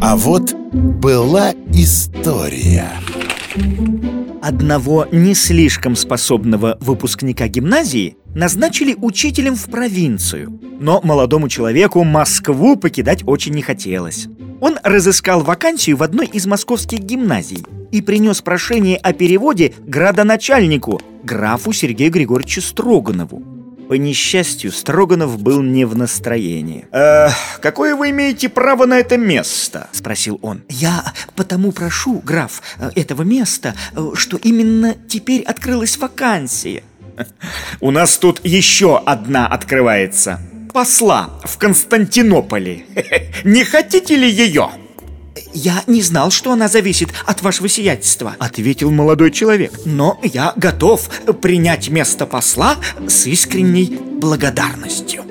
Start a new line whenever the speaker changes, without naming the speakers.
А вот была история.
Одного не слишком способного выпускника гимназии назначили учителем в провинцию. Но молодому человеку Москву покидать очень не хотелось. Он разыскал вакансию в одной из московских гимназий И принес прошение о переводе градоначальнику, графу Сергею Григорьевичу Строганову по несчастью, Строганов был не в настроении.
«Э, «Какое вы имеете право на это место?» – спросил он.
«Я потому прошу, граф, э, этого места, э, что именно теперь открылась вакансия».
«У нас тут еще одна открывается. Посла в Константинополе. Не хотите ли ее?»
«Я не знал, что она зависит от вашего сиятельства», — ответил молодой человек. «Но я готов принять место посла с искренней благодарностью».